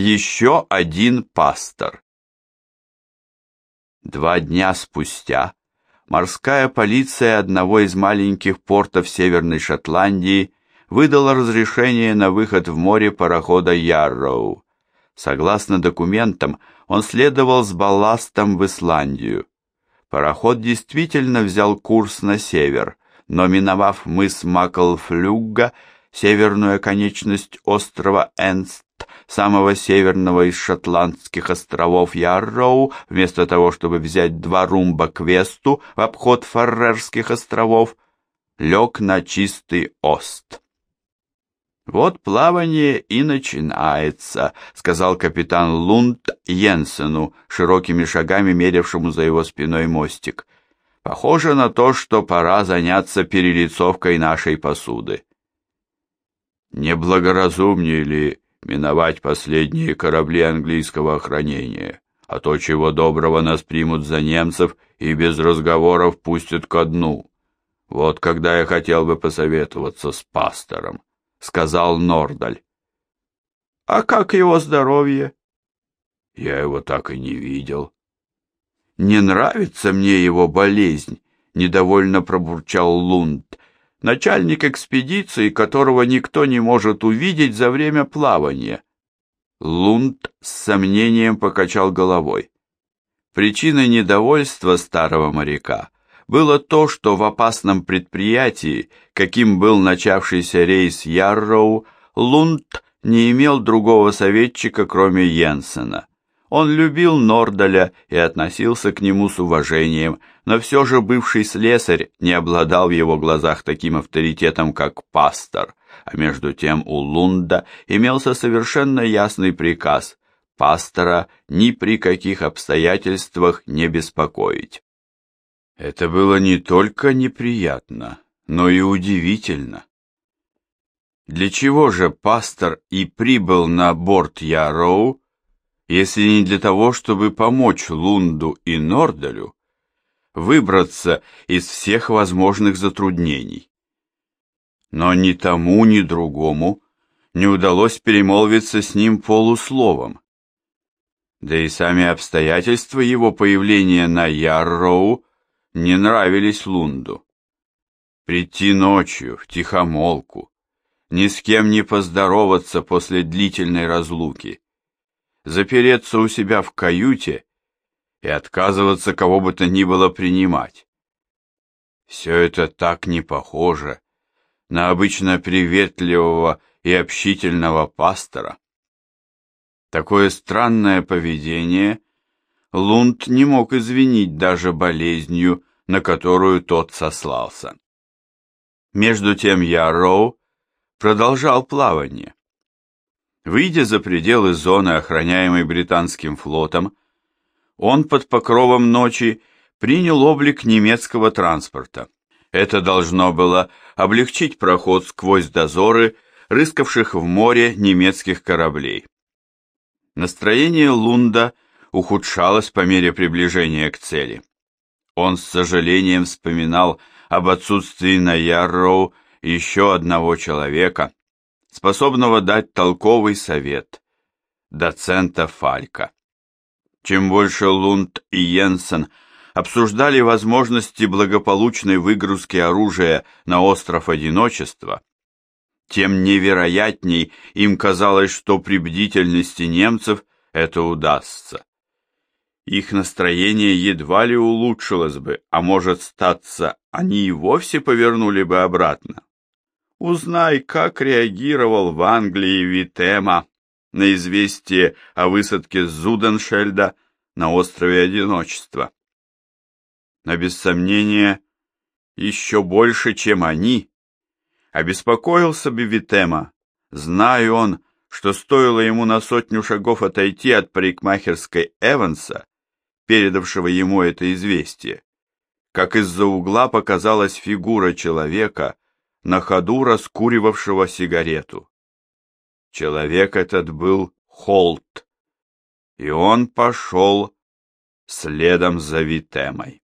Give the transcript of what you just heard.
Еще один пастор. Два дня спустя морская полиция одного из маленьких портов Северной Шотландии выдала разрешение на выход в море парохода Ярроу. Согласно документам, он следовал с балластом в Исландию. Пароход действительно взял курс на север, но миновав мыс Маклфлюгга, северную оконечность острова Энст, самого северного из шотландских островов Ярроу, вместо того, чтобы взять два румба к весту в обход Фаррерских островов, лег на чистый ост. «Вот плавание и начинается», — сказал капитан Лунд Йенсену, широкими шагами мерявшему за его спиной мостик. «Похоже на то, что пора заняться перелицовкой нашей посуды». «Неблагоразумнее ли миновать последние корабли английского охранения, а то, чего доброго, нас примут за немцев и без разговоров пустят ко дну? Вот когда я хотел бы посоветоваться с пастором». — сказал Нордаль. «А как его здоровье?» «Я его так и не видел». «Не нравится мне его болезнь», — недовольно пробурчал Лунд, начальник экспедиции, которого никто не может увидеть за время плавания. Лунд с сомнением покачал головой. Причиной недовольства старого моряка было то, что в опасном предприятии, каким был начавшийся рейс Ярроу, Лунд не имел другого советчика, кроме Йенсена. Он любил Нордаля и относился к нему с уважением, но все же бывший слесарь не обладал в его глазах таким авторитетом, как пастор, а между тем у Лунда имелся совершенно ясный приказ пастора ни при каких обстоятельствах не беспокоить. Это было не только неприятно, но и удивительно. Для чего же пастор и прибыл на борт Яроу, если не для того, чтобы помочь Лунду и Нордалю выбраться из всех возможных затруднений? Но ни тому, ни другому не удалось перемолвиться с ним полусловом. Да и сами обстоятельства его появления на Ярроу не нравились Лунду. Прийти ночью, в тихомолку, ни с кем не поздороваться после длительной разлуки, запереться у себя в каюте и отказываться кого бы то ни было принимать. Все это так не похоже на обычно приветливого и общительного пастора. Такое странное поведение Лунд не мог извинить даже болезнью, на которую тот сослался. Между тем Ярроу продолжал плавание. Выйдя за пределы зоны, охраняемой британским флотом, он под покровом ночи принял облик немецкого транспорта. Это должно было облегчить проход сквозь дозоры, рыскавших в море немецких кораблей. Настроение Лунда – ухудшалось по мере приближения к цели. Он с сожалением вспоминал об отсутствии на Ярроу еще одного человека, способного дать толковый совет, доцента Фалька. Чем больше Лунд и Йенсен обсуждали возможности благополучной выгрузки оружия на остров Одиночества, тем невероятней им казалось, что при бдительности немцев это удастся их настроение едва ли улучшилось бы, а может статься, они и вовсе повернули бы обратно. Узнай, как реагировал в Англии Витема на известие о высадке Зуденшельда на острове Одиночества. Но без сомнения, еще больше, чем они, обеспокоился бы Витема, зная он, что стоило ему на сотню шагов отойти от парикмахерской Эванса, передавшего ему это известие, как из-за угла показалась фигура человека, на ходу раскуривавшего сигарету. Человек этот был Холт, и он пошел следом за Витемой.